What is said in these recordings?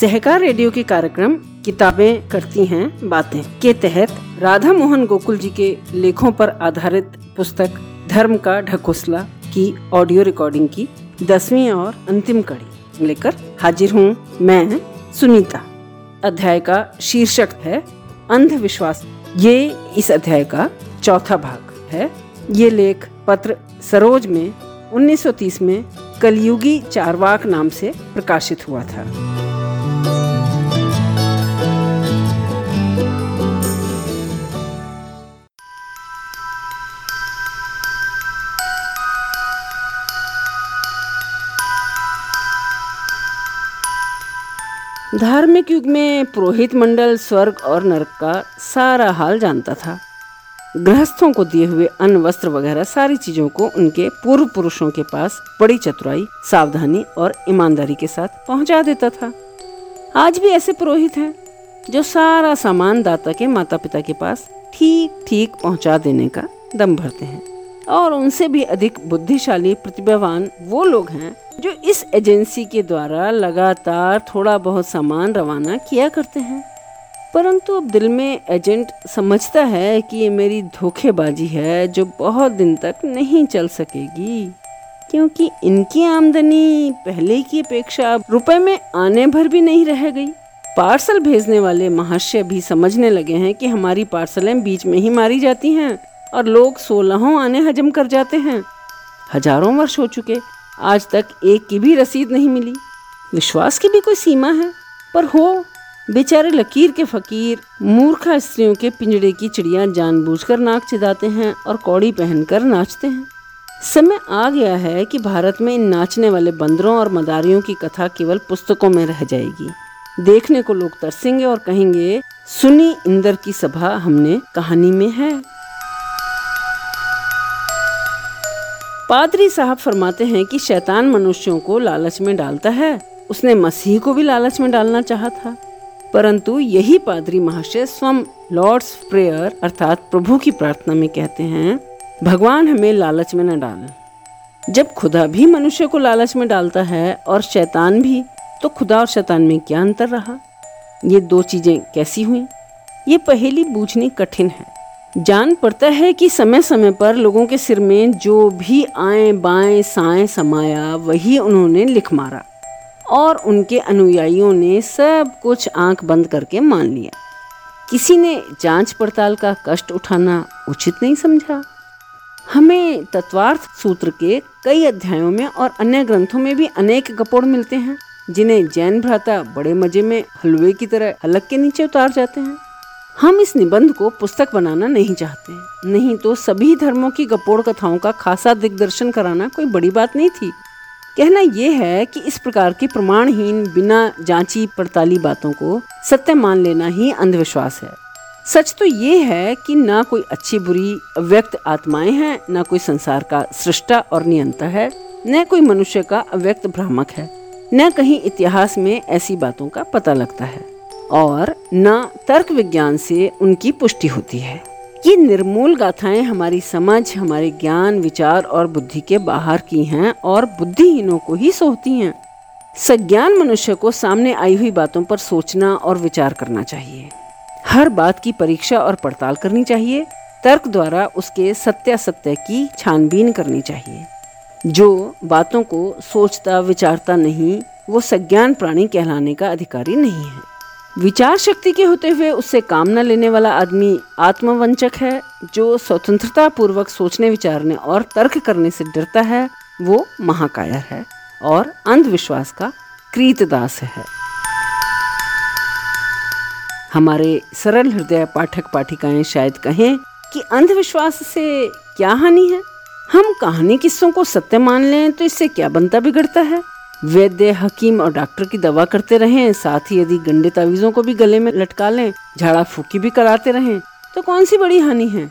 सहकार radio के कार्यक्रम किताबें करती हैं बातें के तहत राधा मोहन गोकुल जी के लेखों पर आधारित पुस्तक धर्म का ढकोसला की ऑडियो रिकॉर्डिंग की दसवीं और अंतिम कड़ी लेकर हाजिर हूँ मैं, सुनीता। अध्याय का शीर्षक है, अंधविश्वास। ये इस अध्याय का चौथा भाग है। ये लेख पत्र सरोज में 1930 में कलयुगी चारवाक नाम से प्रकाशित हुआ था। धार्मिक युग में पुरोहित मंडल, स्वर्ग और नरक का सारा हाल जानता था। गृहस्थों को दिए हुए अन्न, वस्त्र वगैरह सारी चीज़ों को उनके पूर्व पुरुषों के पास बड़ी चतुराई, सावधानी और ईमानदारी के साथ पहुँचा देता था। आज भी ऐसे पुरोहित हैं जो सारा सामान दाता के माता पिता के पास ठीक ठीक पहुँचा देने का दम भरते हैं। और उनसे भी अधिक बुद्धिशाली, प्रतिभावान वो लोग हैं जो इस एजेंसी के द्वारा लगातार थोड़ा बहुत सामान रवाना किया करते हैं। परंतु अब दिल में एजेंट समझता है कि ये मेरी धोखेबाजी है जो बहुत दिन तक नहीं चल सकेगी, क्योंकि इनकी आमदनी पहले की अपेक्षा रुपए में आने भर भी नहीं रह गई। पार्सल भेजने वाले महाशय भी समझने लगे हैं कि हमारी पार्सलें बीच में ही मारी जाती हैं। और लोग सोलहों आने हजम कर जाते हैं। हज़ारों वर्ष हो चुके, आज तक एक की भी रसीद नहीं मिली। विश्वास की भी कोई सीमा है? पर हो, बेचारे लकीर के फकीर, मूर्खा स्त्रियों के पिंजड़े की चिड़िया जानबूझकर नाक चिदाते हैं और कौड़ी पहनकर नाचते हैं। समय आ गया है कि भारत में इन नाचने वाले बंदरों और मदारियों की कथा केवल पुस्तकों में रह जाएगी। देखने को लोग तरसेंगे और कहेंगे, सुनी इंदर की सभा हमने कहानी में है। पादरी साहब फरमाते हैं कि शैतान मनुष्यों को लालच में डालता है। उसने मसीह को भी लालच में डालना चाहा था। परंतु यही पादरी महाशय स्वयं लॉर्ड्स प्रेयर अर्थात प्रभु की प्रार्थना में कहते हैं, भगवान हमें लालच में न डाल। जब खुदा भी मनुष्य को लालच में डालता है और शैतान भी तो खुदा और शैतान में क्या अंतर रहा? ये दो चीज़ें कैसी हुई? ये पहेली बूझनी कठिन है। जान पड़ता है कि समय समय पर लोगों के सिर में जो भी आए बाएँ साएँ समाया, वही उन्होंने लिख मारा। और उनके अनुयायियों ने सब कुछ आँख बंद करके मान लिया। किसी ने जाँच पड़ताल का कष्ट उठाना उचित नहीं समझा। हमें तत्वार्थ सूत्र के कई अध्यायों में और अन्य ग्रंथों में भी अनेक गपोड़ मिलते हैं, जिन्हें जैन भ्राता बड़े मज़े में हलवे की तरह अलग के नीचे उतार जाते हैं। हम इस निबंध को पुस्तक बनाना नहीं चाहते। नहीं तो सभी धर्मों की गपोड़ कथाओं का खासा दिग्दर्शन कराना कोई बड़ी बात नहीं थी। कहना यह है कि इस प्रकार की प्रमाणहीन, बिना जांची, पड़ताली बातों को सत्य मान लेना ही अंधविश्वास है। सच तो ये है कि ना कोई अच्छी, बुरी, अव्यक्त आत्माएँ हैं, ना कोई संसार का सृष्टा और नियंता है, न कोई मनुष्य का अव्यक्त भ्रामक है, न कहीं इतिहास में ऐसी बातों का पता लगता है। और न तर्क विज्ञान से उनकी पुष्टि होती है। ये निर्मूल गाथाएँ हमारी समझ, हमारे ज्ञान, विचार और बुद्धि के बाहर की हैं और बुद्धिहीनों को ही सोती हैं। सज्ञान मनुष्य को सामने आई हुई बातों पर सोचना और विचार करना चाहिए। हर बात की परीक्षा और पड़ताल करनी चाहिए। तर्क द्वारा उसके सत्यासत्य की छानबीन करनी चाहिए। जो बातों को सोचता, विचारता नहीं, वो सज्ञान प्राणी कहलाने का अधिकारी नहीं है। विचार शक्ति के होते हुए उससे काम न लेने वाला आदमी आत्मवंचक है, जो स्वतंत्रता पूर्वक सोचने विचारने और तर्क करने से डरता है, वो महाकायर है और अंधविश्वास का क्रीतदास है। हमारे सरल हृदय पाठक पाठिकाएँ शायद कहें कि अंधविश्वास से क्या हानि है? हम कहानी किस्सों को सत्य मान लें तो इससे क्या बनता बिगड़ता है? वैद्य हकीम और डॉक्टर की दवा करते रहें, साथ ही यदि गंडे तावीजों को भी गले में लटका लें, झाड़ा फूकी भी कराते रहें तो कौन सी बड़ी हानि है?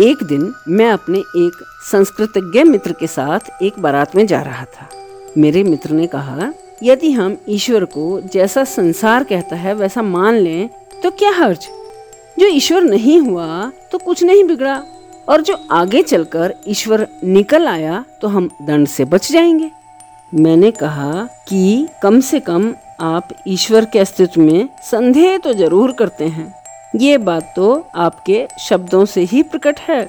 एक दिन मैं अपने एक संस्कृतज्ञ मित्र के साथ एक बारात में जा रहा था। मेरे मित्र ने कहा, यदि हम ईश्वर को जैसा संसार कहता है, वैसा मान लें तो क्या हर्ज? जो ईश्वर नहीं हुआ तो कुछ नहीं बिगड़ा, और जो आगे चलकर ईश्वर निकल आया तो हम दंड से बच जाएँगे। मैंने कहा कि कम से कम आप ईश्वर के अस्तित्व में संदेह तो ज़रूर करते हैं। ये बात तो आपके शब्दों से ही प्रकट है।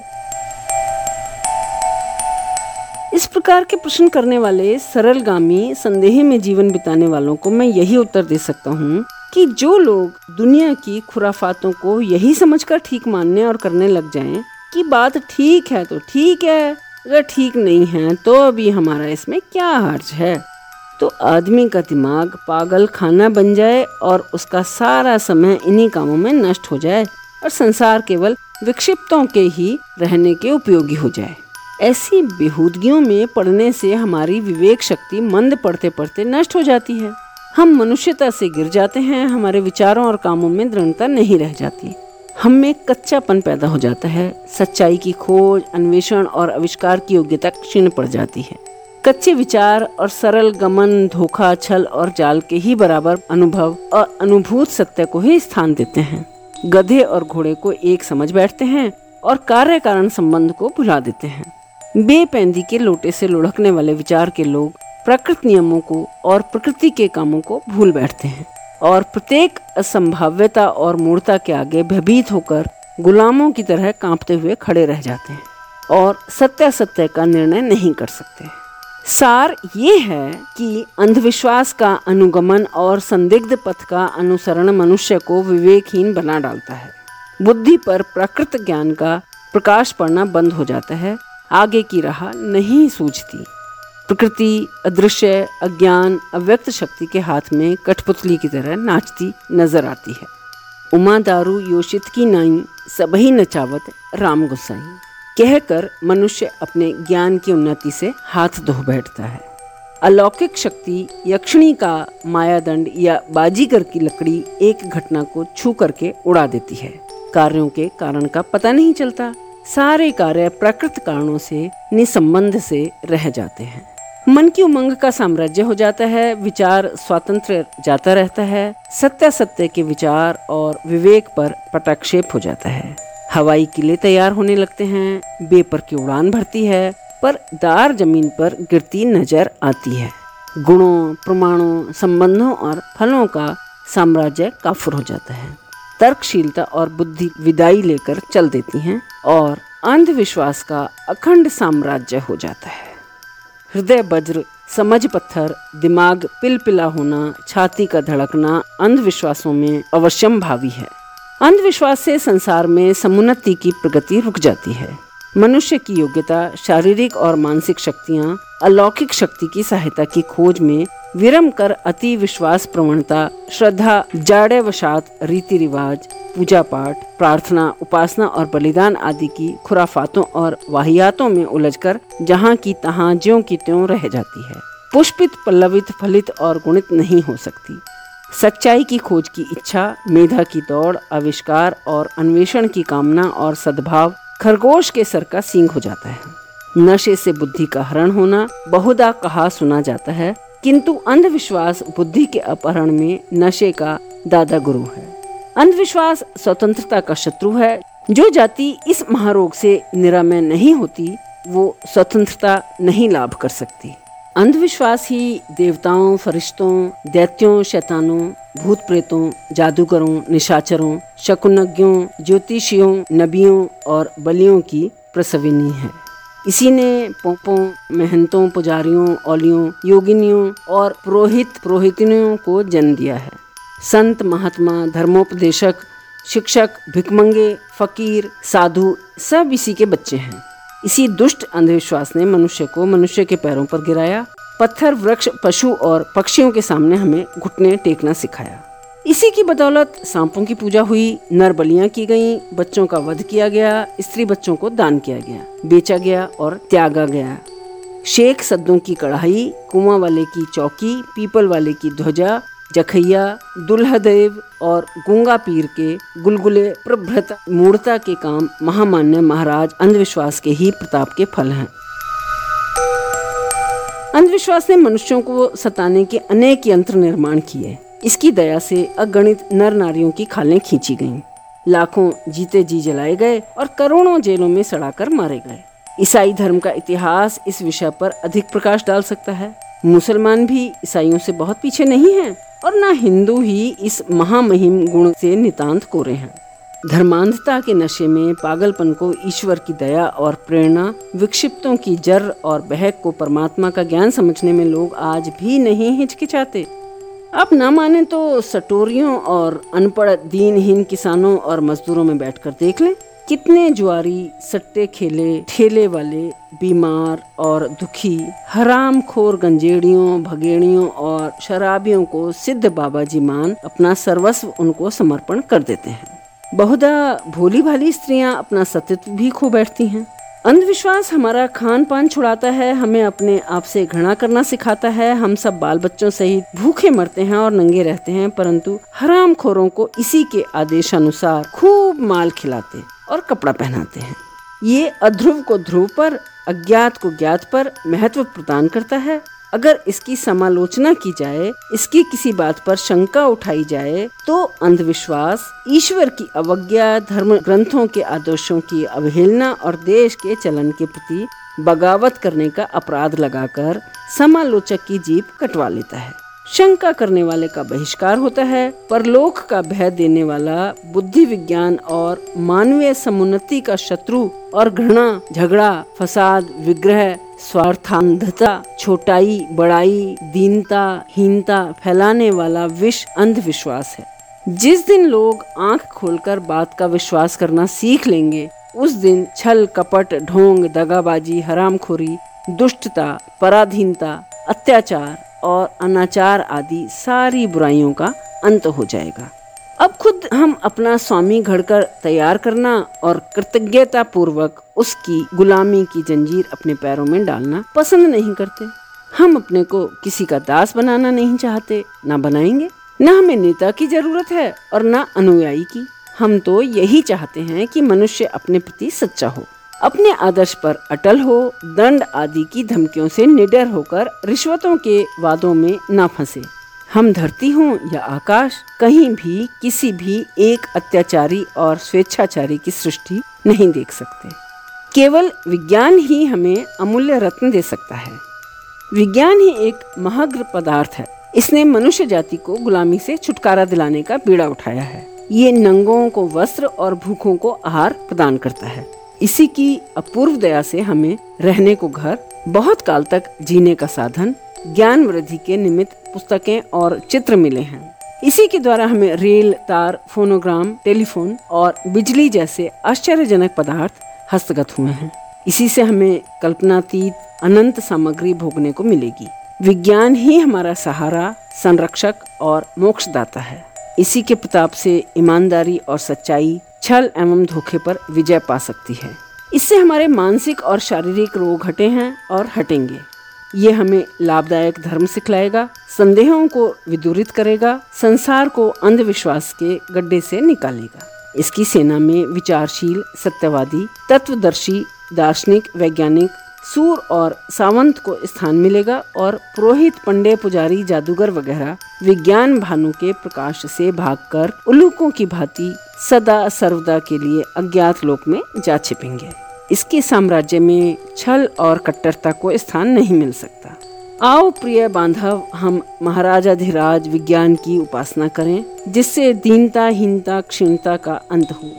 इस प्रकार के प्रश्न करने वाले सरलगामी, संदेह में जीवन बिताने वालों को मैं यही उत्तर दे सकता हूँ कि जो लोग दुनिया की खुराफातों को यही समझकर ठीक मानने और करने लग जाएँ कि बात ठीक है तो ठीक है अगर ठीक नहीं है तो अभी हमारा इसमें क्या हर्ज है? तो आदमी का दिमाग पागल खाना बन जाए और उसका सारा समय इन्हीं कामों में नष्ट हो जाए और संसार केवल विक्षिप्तों के ही रहने के उपयोगी हो जाए। ऐसी बेहूदगियों में पढ़ने से हमारी विवेक शक्ति मंद पढ़ते पढ़ते नष्ट हो जाती है। हम मनुष्यता से गिर जाते हैं, हमारे विचारों और कामों में दृढ़ता नहीं रह जाती। हम में कच्चापन पैदा हो जाता है। सच्चाई की खोज, अन्वेषण और आविष्कार की योग्यता क्षीण पड़ जाती है। कच्चे विचार और सरल गमन, धोखा, छल और जाल के ही बराबर अनुभव और अनुभूत सत्य को ही स्थान देते हैं। गधे और घोड़े को एक समझ बैठते हैं और कार्य कारण संबंध को भुला देते हैं। बेपैंदी के लोटे से लुढ़कने वाले विचार के लोग प्रकृति नियमों को और प्रकृति के कामों को भूल बैठते हैं। और प्रत्येक असंभाव्यता और मूर्ता के आगे भयभीत होकर गुलामों की तरह कांपते हुए खड़े रह जाते हैं और सत्य सत्य का निर्णय नहीं कर सकते। सार ये है कि अंधविश्वास का अनुगमन और संदिग्ध पथ का अनुसरण मनुष्य को विवेकहीन बना डालता है। बुद्धि पर प्रकृत ज्ञान का प्रकाश पड़ना बंद हो जाता है। आगे की राह नहीं सूझती। प्रकृति, अदृश्य, अज्ञान, अव्यक्त शक्ति के हाथ में कठपुतली की तरह नाचती नज़र आती है। उमा दारू योशित की नाई सबही नचावत राम गुसाई। कहकर मनुष्य अपने ज्ञान की उन्नति से हाथ धो बैठता है। अलौकिक शक्ति, यक्षिणी का मायादंड या बाजीगर की लकड़ी एक घटना को छू करके उड़ा देती है। कार्यों के कारण का पता नहीं चलता। सारे कार्य प्रकृत कारणों से, निसंबंध से रह जाते हैं। मन की उमंग का साम्राज्य हो जाता है, विचार स्वतंत्र जाता रहता है सत्य सत्य के विचार और विवेक पर पटाक्षेप हो जाता है। हवाई किले तैयार होने लगते हैं, बेपर की उड़ान भरती है, पर दार ज़मीन पर गिरती नज़र आती है। गुणों, प्रमाणों, संबंधों और फलों का साम्राज्य काफुर हो जाता है। तर्कशीलता और बुद्धि विदाई लेकर चल देती हैं और अंधविश्वास का अखंड साम्राज्य हो जाता है। हृदय बज्र, समझ पत्थर, दिमाग पिलपिला होना, छाती का धड़कना, अंधविश्वासों में अवश्यम भावी है। अंधविश्वास से संसार में समुन्नति की प्रगति रुक जाती है। मनुष्य की योग्यता, शारीरिक और मानसिक शक्तियाँ, अलौकिक शक्ति की सहायता की खोज में विरम कर अति विश्वास प्रवणता, श्रद्धा जाड़े वशात रीति रिवाज, पूजा पाठ, प्रार्थना, उपासना और बलिदान आदि की खुराफातों और वाहियातों में उलझकर जहाँ की तहाँ ज्यो की त्यों रह जाती है। पुष्पित, पल्लवित, फलित और गुणित नहीं हो सकती। सच्चाई की खोज की इच्छा, मेधा की दौड़, आविष्कार और अन्वेषण की कामना और सद्भाव खरगोश के सर का सींग हो जाता है। नशे से बुद्धि का हरण होना, बहुधा कहा सुना जाता है किंतु अंधविश्वास बुद्धि के अपहरण में नशे का दादा गुरु है। अंधविश्वास स्वतंत्रता का शत्रु है। जो जाति इस महारोग से निरामय नहीं होती, वो स्वतंत्रता नहीं लाभ कर सकती। अंधविश्वास ही देवताओं, फरिश्तों, दैत्यों, शैतानों भूत प्रेतों जादूगरों, निशाचरों, शकुनज्ञों, ज्योतिषियों, नबियों और बलियों की प्रसविनी है। इसी ने पोपों महंतों पुजारियों, औलियों, योगिनियों और पुरोहित, पुरोहितनियों को जन्म दिया है। संत, महात्मा, धर्मोपदेशक, शिक्षक भिकमंगे फकीर, साधु सब इसी के बच्चे हैं। इसी दुष्ट अंधविश्वास ने मनुष्य को मनुष्य के पैरों पर गिराया। पत्थर, वृक्ष, पशु और पक्षियों के सामने हमें घुटने टेकना सिखाया। इसी की बदौलत सांपों की पूजा हुई नर बलियाँ की गईं, बच्चों का वध किया गया स्त्री बच्चों को दान किया गया बेचा गया और त्यागा गया। शेख सद्दों की कढ़ाई कुआँ वाले की चौकी पीपल वाले की ध्वजा जखैया दुल्हदेव और गुंगा पीर के गुलगुले प्रभृत मूर्ता के काम महामान्य महाराज अंधविश्वास के ही प्रताप के फल हैं। अंधविश्वास ने मनुष्यों को सताने के अनेक यंत्र निर्माण किए। इसकी दया से अगणित नर नारियों की खालें खींची गईं। लाखों जीते जी जलाए गए और करोड़ों जेलों में सड़ाकर मारे गए। ईसाई धर्म का इतिहास इस विषय पर अधिक प्रकाश डाल सकता है। मुसलमान भी ईसाइयों से बहुत पीछे नहीं हैं और न हिंदू ही इस महामहिम गुण से नितांत कोरे हैं। धर्मांधता के नशे में पागलपन को ईश्वर की दया और प्रेरणा, विक्षिप्तों की जर और बहक को परमात्मा का ज्ञान समझने में लोग आज भी नहीं हिचकिचाते। आप ना माने तो सटोरियों और अनपढ़ दीनहीन किसानों और मजदूरों में बैठकर देख लें, कितने जुआरी, सट्टे खेले, ठेले वाले, बीमार और दुखी हराम खोर गंजेड़ियों, भगेड़ियों और शराबियों को सिद्ध बाबा जी मान अपना सर्वस्व उनको समर्पण कर देते हैं। बहुधा भोली भाली स्त्रियाँ अपना सतित्व भी खो बैठती हैं। अंधविश्वास हमारा खान पान छुड़ाता है, हमें अपने आप से घृणा करना सिखाता है। हम सब बाल बच्चों सहित भूखे मरते हैं और नंगे रहते हैं, परंतु हराम खोरों को इसी के आदेशानुसार खूब माल खिलाते और कपड़ा पहनाते हैं। ये अध्रुव को ध्रुव पर, अज्ञात को ज्ञात पर महत्व प्रदान करता है। अगर इसकी समालोचना की जाए, इसकी किसी बात पर शंका उठाई जाए तो अंधविश्वास, ईश्वर की अवज्ञा धर्म ग्रंथों के आदर्शों की अवहेलना और देश के चलन के प्रति बगावत करने का अपराध लगाकर समालोचक की जीप कटवा लेता है। शंका करने वाले का बहिष्कार होता है, परलोक का भय देने वाला बुद्धि विज्ञान और मानवीय समुन्नति का शत्रु और घृणा, झगड़ा, फसाद, विग्रह, स्वार्थांधता, छोटाई, बड़ाई, दीनता, हीनता फैलाने वाला विष अंधविश्वास है। जिस दिन लोग आँख खोलकर बात का विश्वास करना सीख लेंगे, उस दिन छल, कपट, ढोंग, दगाबाजी, हरामखोरी, दुष्टता, पराधीनता, अत्याचार और अनाचार आदि सारी बुराइयों का अंत हो जाएगा। अब खुद हम अपना स्वामी घड़कर तैयार करना और कृतज्ञता पूर्वक उसकी गुलामी की जंजीर अपने पैरों में डालना पसंद नहीं करते। हम अपने को किसी का दास बनाना नहीं चाहते, ना बनाएँगे, न हमें नेता की ज़रूरत है और न अनुयायी की। हम तो यही चाहते हैं कि मनुष्य अपने प्रति सच्चा हो। अपने आदर्श पर अटल हो, दंड आदि की धमकियों से निडर होकर रिश्वतों के वादों में न फंसे। हम धरती हो या आकाश, कहीं भी, किसी भी एक अत्याचारी और स्वेच्छाचारी की सृष्टि नहीं देख सकते। केवल विज्ञान ही हमें अमूल्य रत्न दे सकता है। विज्ञान ही एक महग्र पदार्थ है। इसने मनुष्य जाति को गुलामी से छुटकारा दिलाने का बीड़ा उठाया है। ये नंगों को वस्त्र और भूखों को आहार प्रदान करता है। इसी की अपूर्व दया से हमें रहने को घर, बहुत काल तक जीने का साधन, ज्ञान वृद्धि के निमित्त पुस्तकें और चित्र मिले हैं। इसी के द्वारा हमें रेल, तार, फोनोग्राम, टेलीफोन और बिजली जैसे आश्चर्यजनक पदार्थ हस्तगत हुए हैं। इसी से हमें कल्पनातीत अनंत सामग्री भोगने को मिलेगी। विज्ञान ही हमारा सहारा, संरक्षक और मोक्षदाता है। इसी के प्रताप से ईमानदारी और सच्चाई छल एवं धोखे पर विजय पा सकती है। इससे हमारे मानसिक और शारीरिक रोग हटे हैं और हटेंगे। ये हमें लाभदायक धर्म सिखलाएगा, संदेहों को विदूरित करेगा, संसार को अंधविश्वास के गड्ढे से निकालेगा। इसकी सेना में विचारशील, सत्यवादी, तत्वदर्शी, दार्शनिक, वैज्ञानिक, सूर और सावंत को स्थान मिलेगा और पुरोहित, पंडे, पुजारी, जादूगर वगैरह विज्ञान भानु के प्रकाश से भागकर उल्लूकों की भांति सदा सर्वदा के लिए अज्ञात लोक में जा छिपेंगे। इसके साम्राज्य में छल और कट्टरता को स्थान नहीं मिल सकता। आओ प्रिय बांधव, हम महाराजाधिराज विज्ञान की उपासना करें, जिससे दीनता, हीनता, क्षीणता का अंत हो।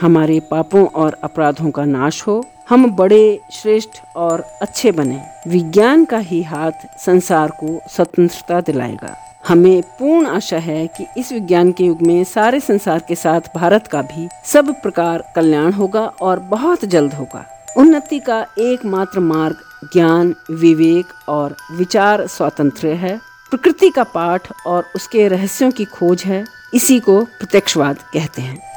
हमारे पापों और अपराधों का नाश हो। हम बड़े, श्रेष्ठ और अच्छे बने। विज्ञान का ही हाथ संसार को स्वतंत्रता दिलाएगा। हमें पूर्ण आशा है कि इस विज्ञान के युग में सारे संसार के साथ भारत का भी सब प्रकार कल्याण होगा और बहुत जल्द होगा। उन्नति का एकमात्र मार्ग ज्ञान, विवेक और विचार स्वातंत्र है। प्रकृति का पाठ और उसके रहस्यों की खोज है। इसी को प्रत्यक्षवाद कहते हैं।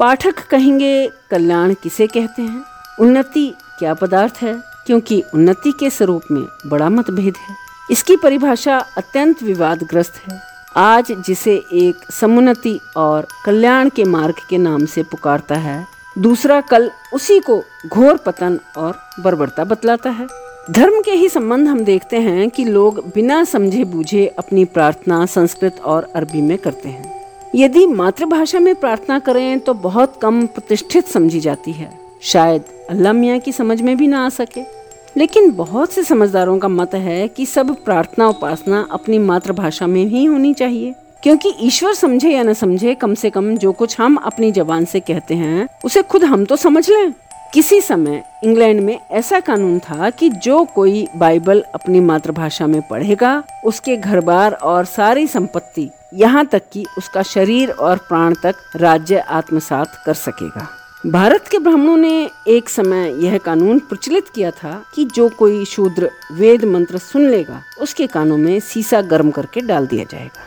पाठक कहेंगे, कल्याण किसे कहते हैं? उन्नति क्या पदार्थ है? क्योंकि उन्नति के स्वरूप में बड़ा मतभेद है। इसकी परिभाषा अत्यंत विवादग्रस्त है। आज जिसे एक समुन्नति और कल्याण के मार्ग के नाम से पुकारता है, दूसरा कल उसी को घोर पतन और बर्बरता बतलाता है। धर्म के ही संबंध हम देखते हैं कि लोग बिना समझे बूझे अपनी प्रार्थना, संस्कृत और अरबी में करते हैं। यदि मातृभाषा में प्रार्थना करें तो बहुत कम प्रतिष्ठित समझी जाती है। शायद अल्लाह मियाँ की समझ में भी ना आ सके। लेकिन बहुत से समझदारों का मत है कि सब प्रार्थना उपासना अपनी मातृभाषा में ही होनी चाहिए। क्योंकि ईश्वर समझे या न समझे, कम से कम जो कुछ हम अपनी जबान से कहते हैं, उसे खुद हम तो समझ लें। किसी समय इंग्लैंड में ऐसा कानून था कि जो कोई बाइबल अपनी मातृभाषा में पढ़ेगा, उसके घर बार और सारी संपत्ति यहाँ तक कि उसका शरीर और प्राण तक राज्य आत्मसात कर सकेगा। भारत के ब्राह्मणों ने एक समय यह कानून प्रचलित किया था कि जो कोई शूद्र वेद मंत्र सुन लेगा, उसके कानों में सीसा गर्म करके डाल दिया जाएगा।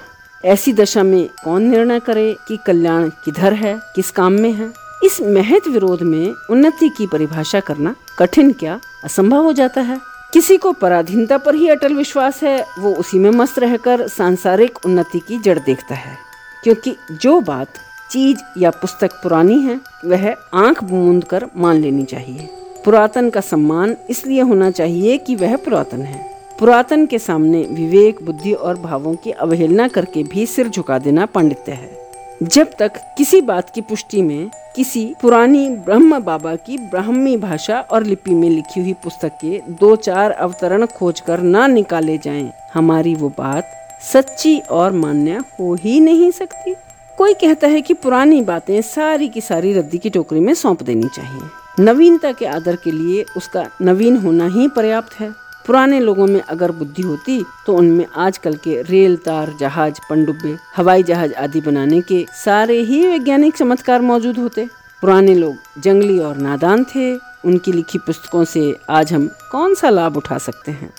ऐसी दशा में कौन निर्णय करे कि कल्याण किधर है, किस काम में है? इस महत विरोध में उन्नति की परिभाषा करना कठिन क्या असंभव हो जाता है? किसी को पराधीनता पर ही अटल विश्वास है, वो उसी में मस्त रहकर सांसारिक उन्नति की जड़ देखता है। क्योंकि जो बात चीज़ या पुस्तक पुरानी है वह आँख बूंद कर मान लेनी चाहिए। पुरातन का सम्मान इसलिए होना चाहिए कि वह पुरातन है। पुरातन के सामने विवेक बुद्धि और भावों की अवहेलना करके भी सिर झुका देना पांडित्य है। जब तक किसी बात की पुष्टि में किसी पुरानी ब्रह्म बाबा की ब्राह्मी भाषा और लिपि में लिखी हुई पुस्तक के दो चार अवतरण खोजकर न निकाले जाएँ, हमारी वो बात सच्ची और मान्य हो ही नहीं सकती। कोई कहता है कि पुरानी बातें सारी की सारी रद्दी की टोकरी में सौंप देनी चाहिए। नवीनता के आदर के लिए उसका नवीन होना ही पर्याप्त है। पुराने लोगों में अगर बुद्धि होती तो उनमें आजकल के रेल, तार, जहाज़, पनडुब्बे, हवाई जहाज़ आदि बनाने के सारे ही वैज्ञानिक चमत्कार मौजूद होते। पुराने लोग जंगली और नादान थे। उनकी लिखी पुस्तकों से आज हम कौन सा लाभ उठा सकते हैं?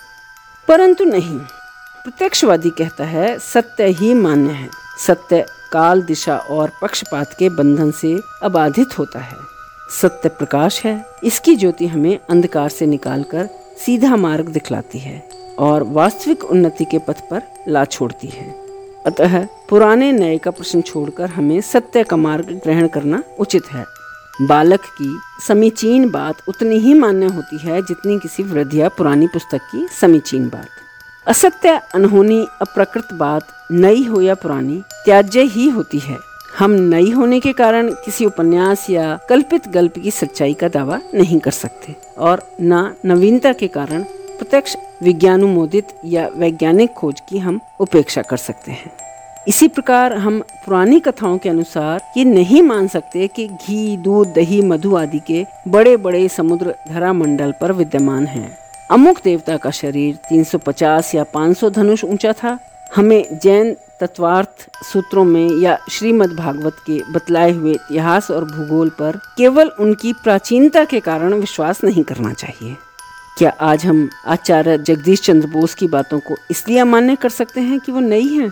परंतु नहीं। प्रत्यक्षवादी कहता है, सत्य ही मान्य है। सत्य काल, दिशा और पक्षपात के बंधन से अबाधित होता है। सत्य प्रकाश है। इसकी ज्योति हमें अंधकार से निकालकर सीधा मार्ग दिखलाती है और वास्तविक उन्नति के पथ पर ला छोड़ती है। अतः पुराने नए का प्रश्न छोड़कर हमें सत्य का मार्ग ग्रहण करना उचित है। बालक की समीचीन बात उतनी ही मान्य होती है जितनी किसी वृद्ध या पुरानी पुस्तक की समीचीन बात। असत्य अनहोनी अप्रकृत बात नई हो या पुरानी त्याज्य ही होती है हम नई होने के कारण किसी उपन्यास या कल्पित गल्प की सच्चाई का दावा नहीं कर सकते और न नवीनता के कारण प्रत्यक्ष विज्ञानुमोदित या वैज्ञानिक खोज की हम उपेक्षा कर सकते हैं इसी प्रकार हम पुरानी कथाओं के अनुसार ये नहीं मान सकते कि घी, दूध, दही, मधु आदि के बड़े बड़े समुद्र धरा मंडल पर विद्यमान हैं। अमुक देवता का शरीर 350 या 500 धनुष ऊँचा था हमें जैन तत्वार्थ सूत्रों में या श्रीमद् भागवत के बतलाए हुए इतिहास और भूगोल पर केवल उनकी प्राचीनता के कारण विश्वास नहीं करना चाहिए क्या आज हम आचार्य जगदीश चंद्र बोस की बातों को इसलिए अमान्य कर सकते हैं कि वो नई हैं?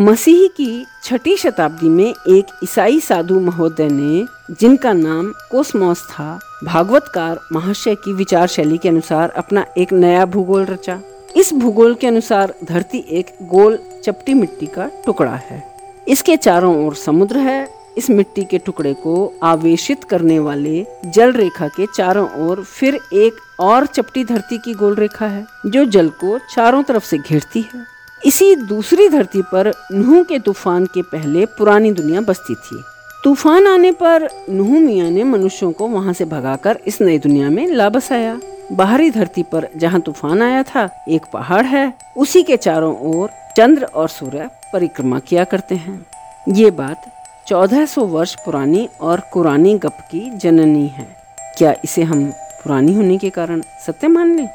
मसीह की छठी शताब्दी में एक ईसाई साधु महोदय ने जिनका नाम कोसमोस था, भागवतकार महाशय की विचार शैली के अनुसार अपना एक नया भूगोल रचा। इस भूगोल के अनुसार धरती एक गोल चपटी मिट्टी का टुकड़ा है। इसके चारों ओर समुद्र है। इस मिट्टी के टुकड़े को आवेशित करने वाले जल रेखा के चारों ओर फिर एक और चपटी धरती की गोल रेखा है, जो जल को चारों तरफ़ से घेरती है। इसी दूसरी धरती पर नूह के तूफ़ान के पहले पुरानी दुनिया बसती थी। तूफ़ान आने पर नूह मियाँ ने मनुष्यों को वहाँ से भगाकर इस नई दुनिया में ला बसाया। बाहरी धरती पर जहाँ तूफ़ान आया था, एक पहाड़ है, उसी के चारों ओर चंद्र और सूर्य परिक्रमा किया करते हैं। ये बात 1400 वर्ष पुरानी और कुरानी गप की जननी है। क्या इसे हम पुरानी होने के कारण सत्य मान लें?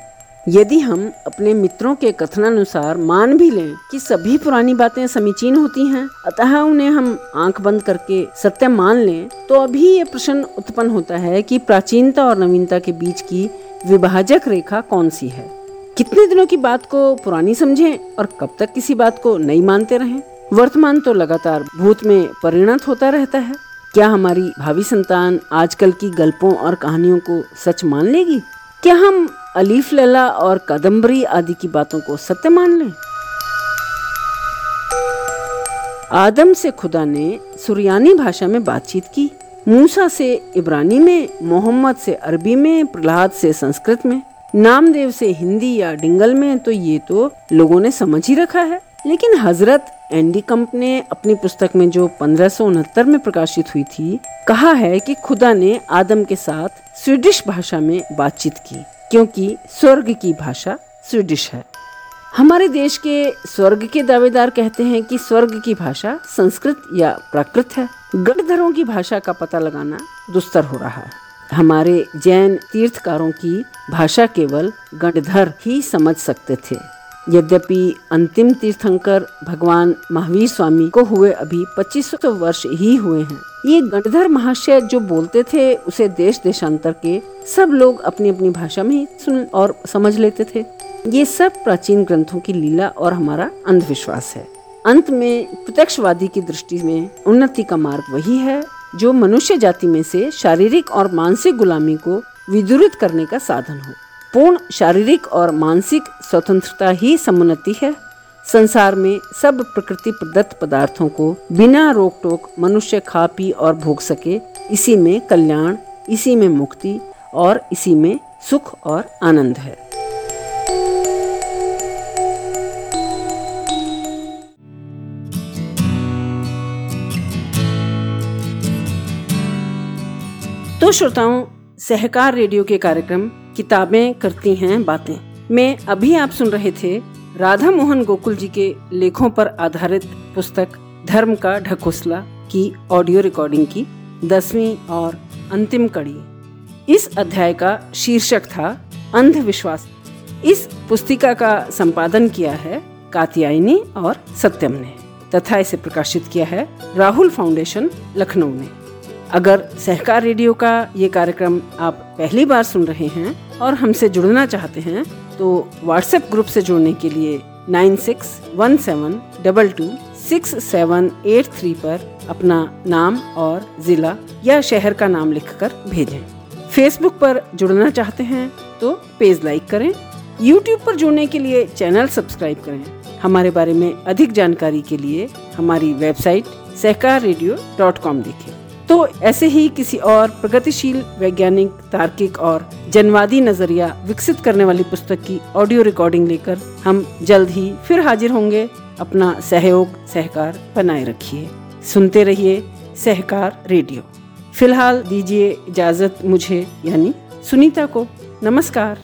यदि हम अपने मित्रों के कथनानुसार मान भी लें कि सभी पुरानी बातें समीचीन होती हैं, अतः उन्हें हम आँख बंद करके सत्य मान लें तो अभी ये प्रश्न उत्पन्न होता है कि प्राचीनता और नवीनता के बीच की विभाजक रेखा कौन सी है? कितने दिनों की बात को पुरानी समझें और कब तक किसी बात को नई मानते रहें? वर्तमान तो लगातार भूत में परिणत होता रहता है। क्या हमारी भावी संतान आजकल की गल्पों और कहानियों को सच मान लेगी? क्या हम अलीफ, लला और कदम्बरी आदि की बातों को सत्य मान लें। आदम से खुदा ने सुरयानी भाषा में बातचीत की। मूसा से इब्रानी में, मोहम्मद से अरबी में, प्रहलाद से संस्कृत में। नामदेव से हिंदी या डिंगल में तो ये तो लोगों ने समझ ही रखा है। लेकिन हज़रत एंडी कंप ने अपनी पुस्तक में जो पंद्रह में प्रकाशित हुई थी, कहा है कि खुदा ने आदम के साथ स्वीडिश भाषा में बातचीत की। क्योंकि स्वर्ग की भाषा स्वीडिश है। हमारे देश के स्वर्ग के दावेदार कहते हैं कि स्वर्ग की भाषा संस्कृत या प्राकृत है। गढ़धरों की भाषा का पता लगाना दुस्तर हो रहा है। हमारे जैन तीर्थकारों की भाषा केवल गढ़धर ही समझ सकते थे। यद्यपि अंतिम तीर्थंकर भगवान महावीर स्वामी को हुए अभी 2500 वर्ष ही हुए हैं। ये गणधर महाशय जो बोलते थे, उसे देश देशांतर के सब लोग अपनी अपनी भाषा में सुन और समझ लेते थे। ये सब प्राचीन ग्रंथों की लीला और हमारा अंधविश्वास है। अंत में प्रत्यक्षवादी की दृष्टि में उन्नति का मार्ग वही है, जो मनुष्य जाति में से शारीरिक और मानसिक गुलामी को विदुरित करने का साधन हो। पूर्ण शारीरिक और मानसिक स्वतंत्रता ही समुन्नति है। संसार में सब प्रकृति प्रदत्त पदार्थों को बिना रोक टोक मनुष्य खा पी और भोग सके, इसी में कल्याण, इसी में मुक्ति और इसी में सुख और आनंद है। तो श्रोताओं सहकार रेडियो के कार्यक्रम किताबें करती हैं बातें। में अभी आप सुन रहे थे राधा मोहन गोकुल जी के लेखों पर आधारित पुस्तक धर्म का ढकोसला की ऑडियो रिकॉर्डिंग की दसवीं और अंतिम कड़ी। इस अध्याय का शीर्षक था अंधविश्वास। इस पुस्तिका का संपादन किया है कात्यायनी और सत्यम ने तथा इसे प्रकाशित किया है राहुल फाउंडेशन, लखनऊ ने। अगर सहकार रेडियो का ये कार्यक्रम आप पहली बार सुन रहे हैं और हमसे जुड़ना चाहते हैं तो व्हाट्सएप ग्रुप से जुड़ने के लिए nine six one seven double two six seven eight three पर अपना नाम और जिला या शहर का नाम लिखकर भेजें। फेसबुक पर जुड़ना चाहते हैं तो पेज लाइक करें। यूट्यूब पर जुड़ने के लिए चैनल सब्सक्राइब करें। हमारे बारे में अधिक जानकारी के लिए हमारी website Sahkar radio dot com देखें। तो ऐसे ही किसी और प्रगतिशील वैज्ञानिक, तार्किक और जनवादी नज़रिया विकसित करने वाली पुस्तक की ऑडियो रिकॉर्डिंग लेकर हम जल्द ही फिर हाजिर होंगे। अपना सहयोग, सहकार बनाए रखिए। सुनते रहिए सहकार रेडियो। फ़िलहाल दीजिए इजाज़त मुझे, यानी सुनीता को। नमस्कार।